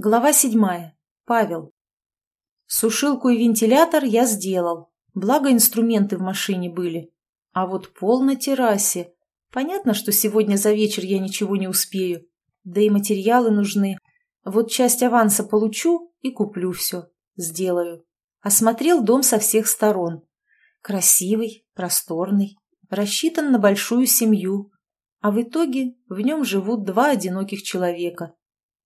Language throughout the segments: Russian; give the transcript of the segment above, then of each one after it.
Глава седьмая. Павел. Сушилку и вентилятор я сделал, благо инструменты в машине были. А вот пол на террасе. Понятно, что сегодня за вечер я ничего не успею. Да и материалы нужны. Вот часть аванса получу и куплю все. Сделаю. Осмотрел дом со всех сторон. Красивый, просторный, рассчитан на большую семью. А в итоге в нем живут два одиноких человека –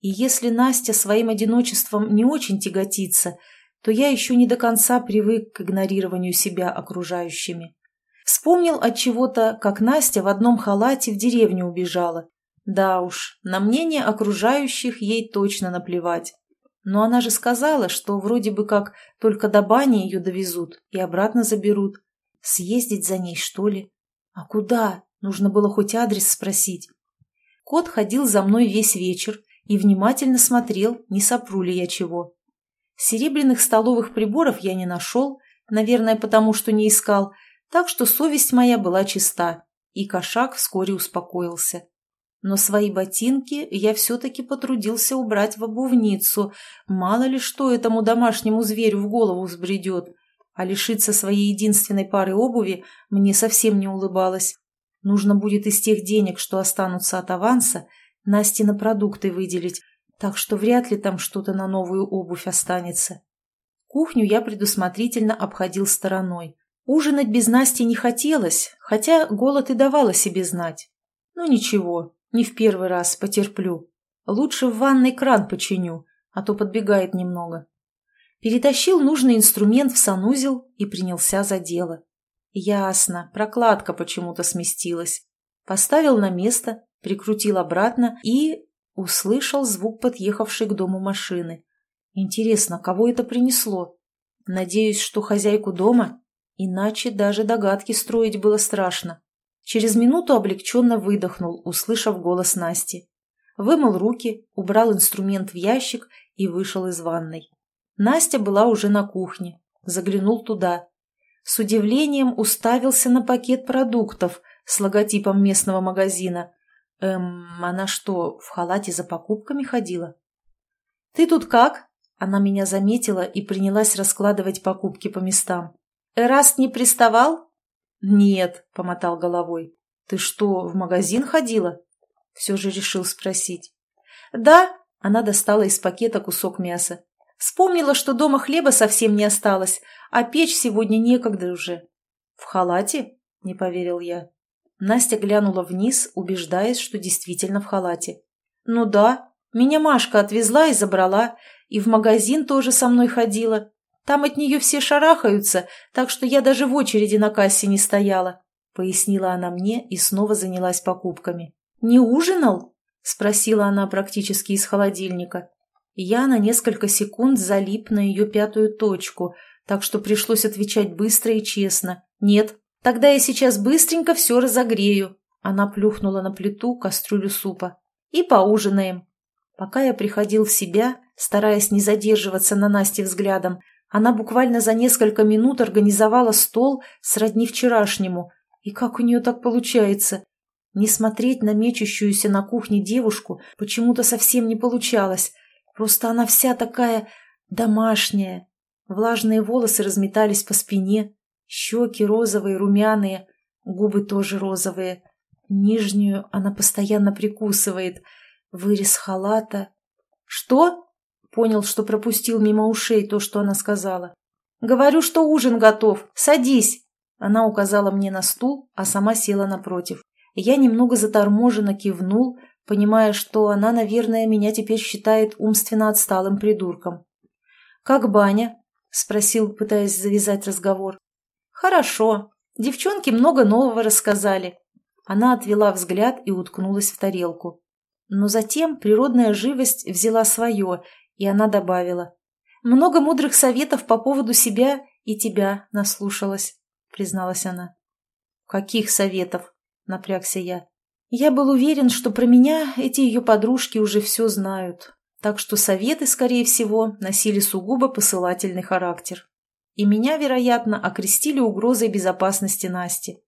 и если Настя своим одиночеством не очень тяготится, то я еще не до конца привык к игнорированию себя окружающими. Вспомнил от чего-то, как Настя в одном халате в деревню убежала. Да уж, на мнение окружающих ей точно наплевать. Но она же сказала, что вроде бы как только до бани ее довезут и обратно заберут. Съездить за ней, что ли? А куда? Нужно было хоть адрес спросить. Кот ходил за мной весь вечер и внимательно смотрел, не сопру ли я чего. Серебряных столовых приборов я не нашел, наверное, потому что не искал, так что совесть моя была чиста, и кошак вскоре успокоился. Но свои ботинки я все-таки потрудился убрать в обувницу, мало ли что этому домашнему зверю в голову взбредет, а лишиться своей единственной пары обуви мне совсем не улыбалось. Нужно будет из тех денег, что останутся от аванса, Насте на продукты выделить, так что вряд ли там что-то на новую обувь останется. Кухню я предусмотрительно обходил стороной. Ужинать без Насти не хотелось, хотя голод и давал о себе знать. Ну ничего, не в первый раз потерплю. Лучше в ванной кран починю, а то подбегает немного. Перетащил нужный инструмент в санузел и принялся за дело. Ясно, прокладка почему-то сместилась. Поставил на место, прикрутил обратно и... услышал звук подъехавшей к дому машины. Интересно, кого это принесло? Надеюсь, что хозяйку дома? Иначе даже догадки строить было страшно. Через минуту облегченно выдохнул, услышав голос Насти. Вымыл руки, убрал инструмент в ящик и вышел из ванной. Настя была уже на кухне. Заглянул туда. С удивлением уставился на пакет продуктов с логотипом местного магазина. Эм, она что, в халате за покупками ходила? Ты тут как? Она меня заметила и принялась раскладывать покупки по местам. Эраст не приставал? Нет, помотал головой. Ты что, в магазин ходила? Все же решил спросить. Да, она достала из пакета кусок мяса. Вспомнила, что дома хлеба совсем не осталось, а печь сегодня некогда уже. В халате? Не поверил я. Настя глянула вниз, убеждаясь, что действительно в халате. «Ну да, меня Машка отвезла и забрала, и в магазин тоже со мной ходила. Там от нее все шарахаются, так что я даже в очереди на кассе не стояла», — пояснила она мне и снова занялась покупками. «Не ужинал?» — спросила она практически из холодильника. Я на несколько секунд залип на ее пятую точку, так что пришлось отвечать быстро и честно. «Нет, Тогда я сейчас быстренько все разогрею. Она плюхнула на плиту кастрюлю супа. И поужинаем. Пока я приходил в себя, стараясь не задерживаться на Насте взглядом, она буквально за несколько минут организовала стол сродни вчерашнему. И как у нее так получается? Не смотреть на мечущуюся на кухне девушку почему-то совсем не получалось. Просто она вся такая домашняя. Влажные волосы разметались по спине, Щеки розовые, румяные, губы тоже розовые. Нижнюю она постоянно прикусывает. Вырез халата. «Что?» Понял, что пропустил мимо ушей то, что она сказала. «Говорю, что ужин готов. Садись!» Она указала мне на стул, а сама села напротив. Я немного заторможенно кивнул, понимая, что она, наверное, меня теперь считает умственно отсталым придурком. «Как баня?» – спросил, пытаясь завязать разговор. «Хорошо. Девчонки много нового рассказали». Она отвела взгляд и уткнулась в тарелку. Но затем природная живость взяла свое, и она добавила. «Много мудрых советов по поводу себя и тебя наслушалась», — призналась она. «Каких советов?» — напрягся я. Я был уверен, что про меня эти ее подружки уже все знают, так что советы, скорее всего, носили сугубо посылательный характер и меня, вероятно, окрестили угрозой безопасности Насти.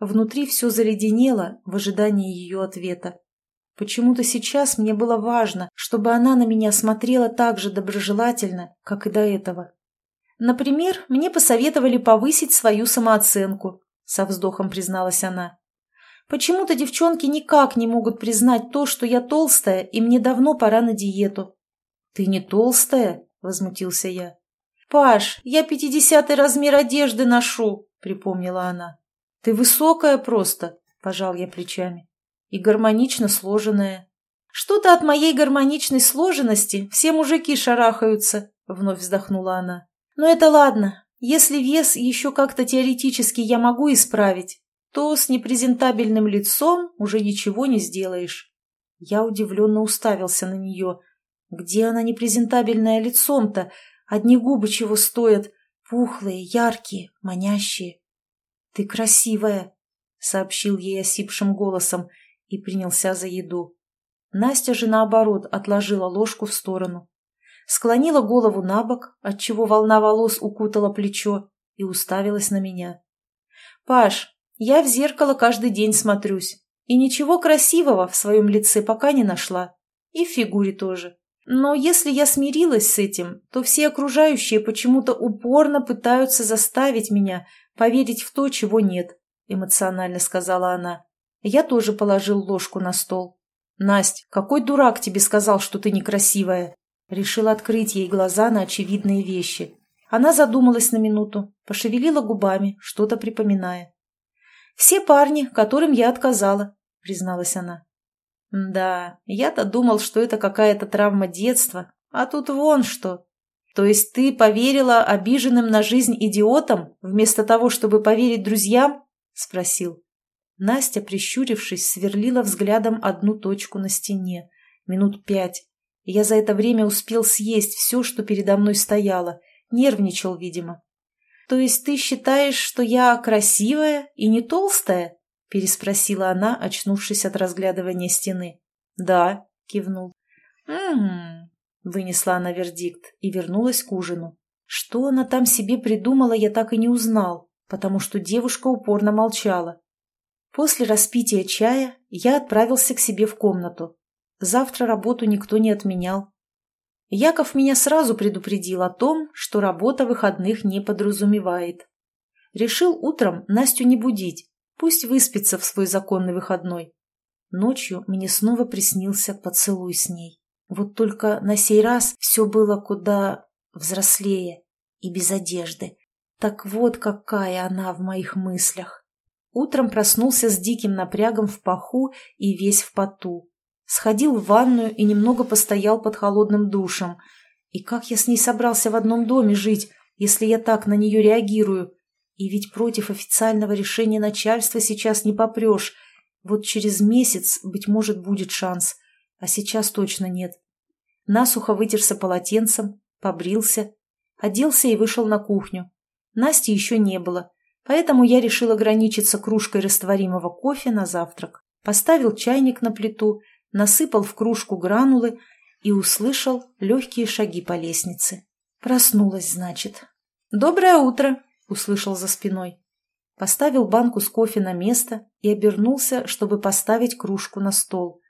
Внутри все заледенело в ожидании ее ответа. Почему-то сейчас мне было важно, чтобы она на меня смотрела так же доброжелательно, как и до этого. Например, мне посоветовали повысить свою самооценку, со вздохом призналась она. Почему-то девчонки никак не могут признать то, что я толстая, и мне давно пора на диету. Ты не толстая? возмутился я. Паш, я пятидесятый размер одежды ношу, припомнила она. Ты высокая просто, пожал я плечами и гармонично сложенная. Что-то от моей гармоничной сложенности все мужики шарахаются, вновь вздохнула она. Но это ладно. Если вес еще как-то теоретически я могу исправить, то с непрезентабельным лицом уже ничего не сделаешь. Я удивленно уставился на нее. Где она непрезентабельная лицом-то? Одни губы чего стоят? Пухлые, яркие, манящие. — Ты красивая, — сообщил ей осипшим голосом, — и принялся за еду. Настя же, наоборот, отложила ложку в сторону. Склонила голову на бок, отчего волна волос укутала плечо, и уставилась на меня. «Паш, я в зеркало каждый день смотрюсь, и ничего красивого в своем лице пока не нашла. И в фигуре тоже. Но если я смирилась с этим, то все окружающие почему-то упорно пытаются заставить меня поверить в то, чего нет», — эмоционально сказала она. Я тоже положил ложку на стол. «Насть, какой дурак тебе сказал, что ты некрасивая?» Решил открыть ей глаза на очевидные вещи. Она задумалась на минуту, пошевелила губами, что-то припоминая. «Все парни, которым я отказала», — призналась она. «Да, я-то думал, что это какая-то травма детства, а тут вон что. То есть ты поверила обиженным на жизнь идиотам, вместо того, чтобы поверить друзьям?» — спросил. Настя, прищурившись, сверлила взглядом одну точку на стене. Минут пять. Я за это время успел съесть все, что передо мной стояло. Нервничал, видимо. «То есть ты считаешь, что я красивая и не толстая?» Переспросила она, очнувшись от разглядывания стены. «Да», — кивнул. «Угу», — вынесла она вердикт и вернулась к ужину. Что она там себе придумала, я так и не узнал, потому что девушка упорно молчала. После распития чая я отправился к себе в комнату. Завтра работу никто не отменял. Яков меня сразу предупредил о том, что работа выходных не подразумевает. Решил утром Настю не будить, пусть выспится в свой законный выходной. Ночью мне снова приснился поцелуй с ней. Вот только на сей раз все было куда взрослее и без одежды. Так вот какая она в моих мыслях. Утром проснулся с диким напрягом в паху и весь в поту. Сходил в ванную и немного постоял под холодным душем. И как я с ней собрался в одном доме жить, если я так на нее реагирую? И ведь против официального решения начальства сейчас не попрешь. Вот через месяц, быть может, будет шанс. А сейчас точно нет. Насухо вытерся полотенцем, побрился, оделся и вышел на кухню. Насти еще не было. Поэтому я решил ограничиться кружкой растворимого кофе на завтрак. Поставил чайник на плиту, насыпал в кружку гранулы и услышал легкие шаги по лестнице. Проснулась, значит. «Доброе утро!» — услышал за спиной. Поставил банку с кофе на место и обернулся, чтобы поставить кружку на стол.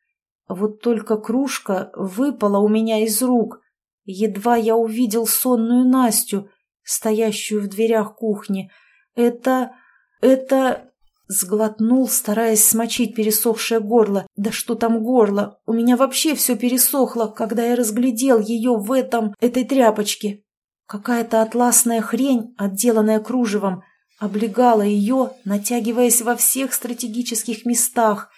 Вот только кружка выпала у меня из рук. Едва я увидел сонную Настю, стоящую в дверях кухни — «Это... это...» Сглотнул, стараясь смочить пересохшее горло. «Да что там горло? У меня вообще все пересохло, когда я разглядел ее в этом... этой тряпочке. Какая-то атласная хрень, отделанная кружевом, облегала ее, натягиваясь во всех стратегических местах.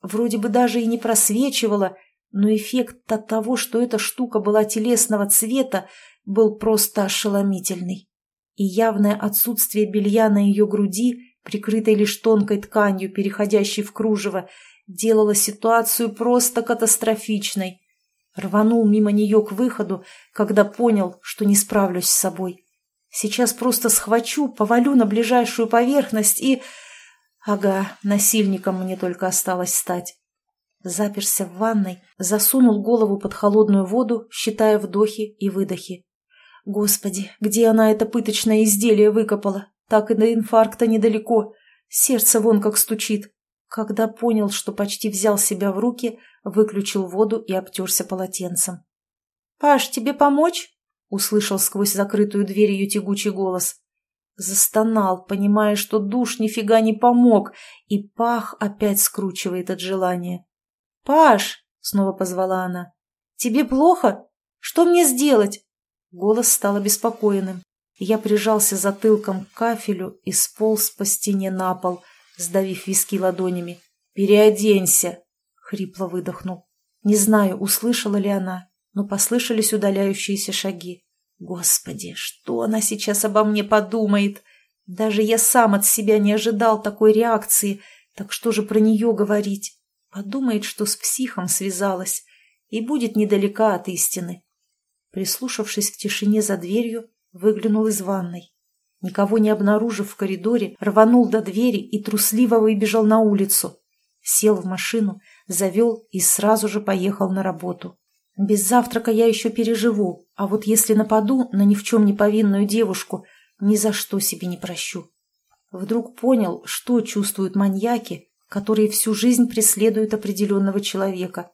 Вроде бы даже и не просвечивала, но эффект от того, что эта штука была телесного цвета, был просто ошеломительный и явное отсутствие белья на ее груди, прикрытой лишь тонкой тканью, переходящей в кружево, делало ситуацию просто катастрофичной. Рванул мимо нее к выходу, когда понял, что не справлюсь с собой. Сейчас просто схвачу, повалю на ближайшую поверхность и... Ага, насильником мне только осталось стать. Заперся в ванной, засунул голову под холодную воду, считая вдохи и выдохи. Господи, где она это пыточное изделие выкопала? Так и до инфаркта недалеко. Сердце вон как стучит. Когда понял, что почти взял себя в руки, выключил воду и обтерся полотенцем. «Паш, тебе помочь?» — услышал сквозь закрытую дверь ее тягучий голос. Застонал, понимая, что душ нифига не помог, и пах опять скручивает от желания. «Паш!» — снова позвала она. «Тебе плохо? Что мне сделать?» Голос стал обеспокоенным. Я прижался затылком к кафелю и сполз по стене на пол, сдавив виски ладонями. «Переоденься!» — хрипло выдохнул. Не знаю, услышала ли она, но послышались удаляющиеся шаги. Господи, что она сейчас обо мне подумает? Даже я сам от себя не ожидал такой реакции, так что же про нее говорить? Подумает, что с психом связалась и будет недалека от истины. Прислушавшись к тишине за дверью, выглянул из ванной. Никого не обнаружив в коридоре, рванул до двери и трусливо выбежал на улицу. Сел в машину, завел и сразу же поехал на работу. Без завтрака я еще переживу, а вот если нападу на ни в чем не повинную девушку, ни за что себе не прощу. Вдруг понял, что чувствуют маньяки, которые всю жизнь преследуют определенного человека.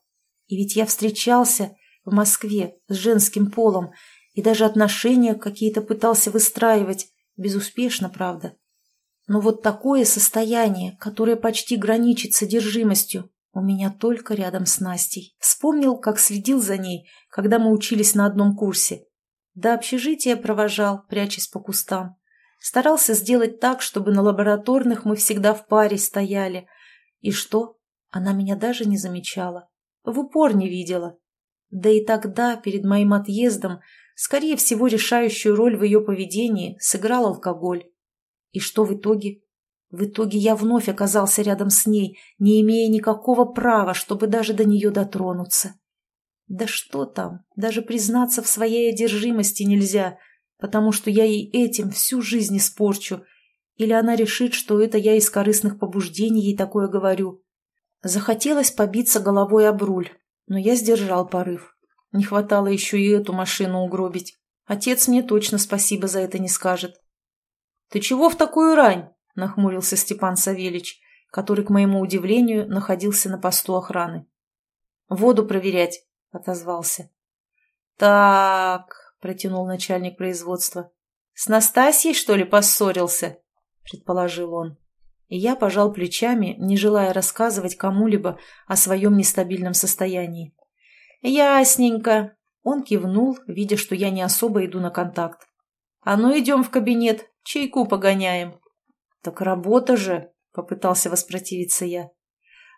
И ведь я встречался в Москве с женским полом и даже отношения какие-то пытался выстраивать, безуспешно, правда. Но вот такое состояние, которое почти граничит с одержимостью, у меня только рядом с Настей. Вспомнил, как следил за ней, когда мы учились на одном курсе. До общежития провожал, прячась по кустам. Старался сделать так, чтобы на лабораторных мы всегда в паре стояли. И что? Она меня даже не замечала. В упор не видела. Да и тогда, перед моим отъездом, скорее всего, решающую роль в ее поведении сыграл алкоголь. И что в итоге? В итоге я вновь оказался рядом с ней, не имея никакого права, чтобы даже до нее дотронуться. Да что там, даже признаться в своей одержимости нельзя, потому что я ей этим всю жизнь испорчу. Или она решит, что это я из корыстных побуждений ей такое говорю. Захотелось побиться головой об руль, но я сдержал порыв. Не хватало еще и эту машину угробить. Отец мне точно спасибо за это не скажет. — Ты чего в такую рань? нахмурился Степан Савельич, который, к моему удивлению, находился на посту охраны. «Воду проверять», — отозвался. «Так», — протянул начальник производства. «С Настасьей, что ли, поссорился?» — предположил он. И я пожал плечами, не желая рассказывать кому-либо о своем нестабильном состоянии. «Ясненько», — он кивнул, видя, что я не особо иду на контакт. «А ну, идем в кабинет, чайку погоняем». «Так работа же!» — попытался воспротивиться я.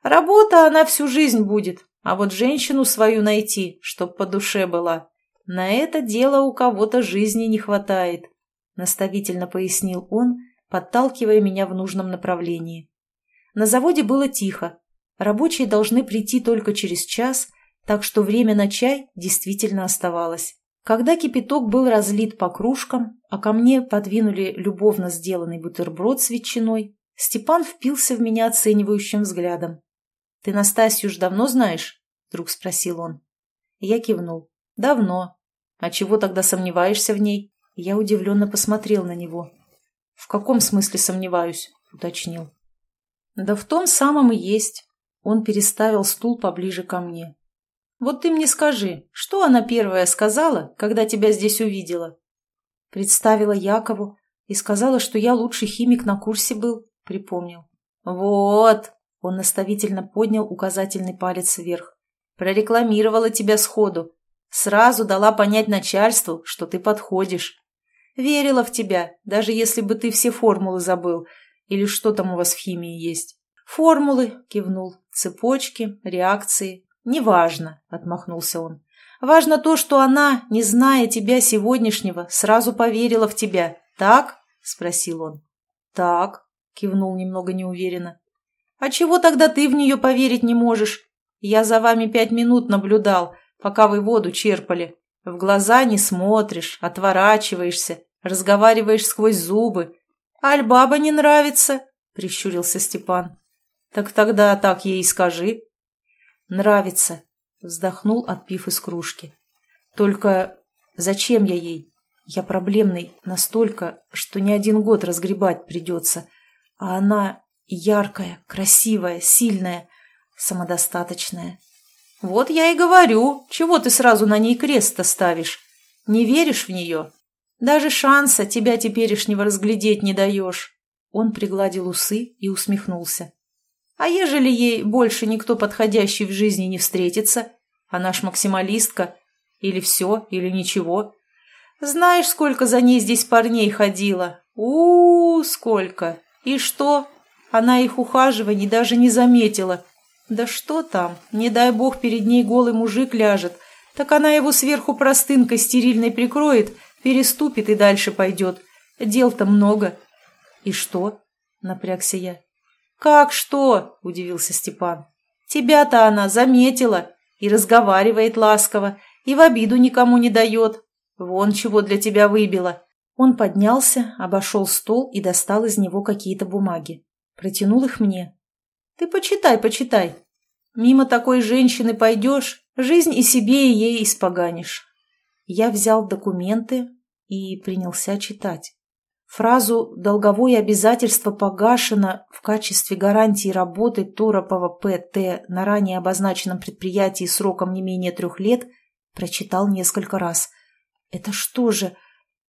«Работа она всю жизнь будет, а вот женщину свою найти, чтоб по душе была. На это дело у кого-то жизни не хватает», — наставительно пояснил он, подталкивая меня в нужном направлении. На заводе было тихо. Рабочие должны прийти только через час, так что время на чай действительно оставалось. Когда кипяток был разлит по кружкам, а ко мне подвинули любовно сделанный бутерброд с ветчиной, Степан впился в меня оценивающим взглядом. — Ты Настасью ж давно знаешь? — вдруг спросил он. Я кивнул. — Давно. А чего тогда сомневаешься в ней? Я удивленно посмотрел на него. — В каком смысле сомневаюсь? — уточнил. — Да в том самом и есть. Он переставил стул поближе ко мне. Вот ты мне скажи, что она первая сказала, когда тебя здесь увидела?» Представила Якову и сказала, что я лучший химик на курсе был, припомнил. «Вот!» — он наставительно поднял указательный палец вверх. «Прорекламировала тебя сходу. Сразу дала понять начальству, что ты подходишь. Верила в тебя, даже если бы ты все формулы забыл. Или что там у вас в химии есть?» «Формулы», — кивнул, — «цепочки, реакции, «Неважно», — отмахнулся он. «Важно то, что она, не зная тебя сегодняшнего, сразу поверила в тебя. Так?» — спросил он. «Так», — кивнул немного неуверенно. «А чего тогда ты в нее поверить не можешь? Я за вами пять минут наблюдал, пока вы воду черпали. В глаза не смотришь, отворачиваешься, разговариваешь сквозь зубы. Альбаба не нравится?» — прищурился Степан. «Так тогда так ей скажи», «Нравится», — вздохнул, отпив из кружки. «Только зачем я ей? Я проблемный настолько, что не один год разгребать придется. А она Яркая, красивая, сильная, самодостаточная. Вот я и говорю, чего ты сразу на ней крест-то ставишь? Не веришь в нее? Даже шанса тебя теперешнего разглядеть не даешь. Он пригладил усы и усмехнулся. А ежели ей больше никто подходящий в жизни не встретится, она ж максималистка, или все, или ничего. Знаешь, сколько за ней здесь парней ходило? у, -у, -у сколько! И что? Она их ухаживаний даже не заметила. Да что там, не дай бог перед ней голый мужик ляжет, так она его сверху простынкой стерильной прикроет, переступит и дальше пойдет. Дел-то много. И что? Напрягся я. Как что? Удивился Степан. Тебя-то она заметила и разговаривает ласково, и в обиду никому не дает. Вон чего для тебя выбила. Он поднялся, обошел стол и достал из него какие-то бумаги. Протянул их мне. «Ты почитай, почитай. Мимо такой женщины пойдешь, жизнь и себе, и ей испоганишь». Я взял документы и принялся читать. Фразу «долговое обязательство погашено в качестве гарантии работы Торопова П.Т. на ранее обозначенном предприятии сроком не менее трех лет» прочитал несколько раз. «Это что же?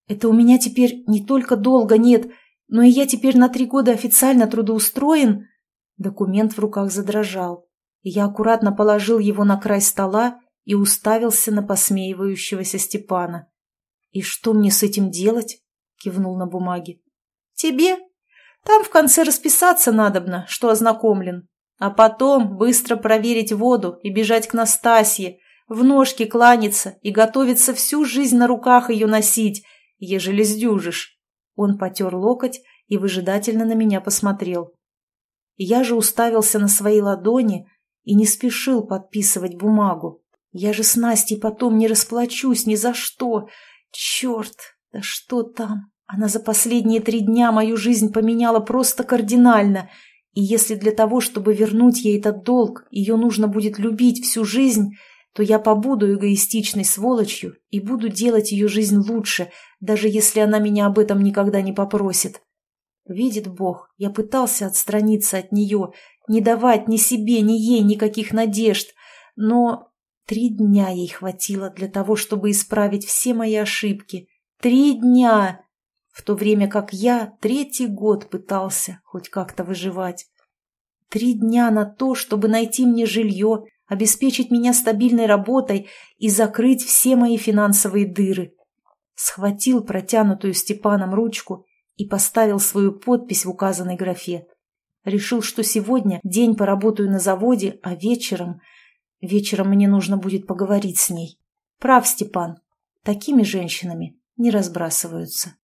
Это у меня теперь не только долга нет, но и я теперь на три года официально трудоустроен?» Документ в руках задрожал. Я аккуратно положил его на край стола и уставился на посмеивающегося Степана. «И что мне с этим делать?» Кивнул на бумаге. «Тебе? Там в конце расписаться надобно, что ознакомлен. А потом быстро проверить воду и бежать к Настасье, в ножки кланяться и готовиться всю жизнь на руках ее носить, ежели сдюжишь». Он потер локоть и выжидательно на меня посмотрел. Я же уставился на свои ладони и не спешил подписывать бумагу. Я же с Настей потом не расплачусь ни за что. Черт, да что там? Она за последние три дня мою жизнь поменяла просто кардинально. И если для того, чтобы вернуть ей этот долг, ее нужно будет любить всю жизнь, то я побуду эгоистичной сволочью и буду делать ее жизнь лучше, даже если она меня об этом никогда не попросит. Видит Бог, я пытался отстраниться от нее, не давать ни себе, ни ей никаких надежд, но три дня ей хватило для того, чтобы исправить все мои ошибки. Три дня! В то время как я третий год пытался хоть как-то выживать. Три дня на то, чтобы найти мне жилье, обеспечить меня стабильной работой и закрыть все мои финансовые дыры. Схватил протянутую Степаном ручку и поставил свою подпись в указанной графе. Решил, что сегодня день поработаю на заводе, а вечером... Вечером мне нужно будет поговорить с ней. Прав, Степан. Такими женщинами не разбрасываются.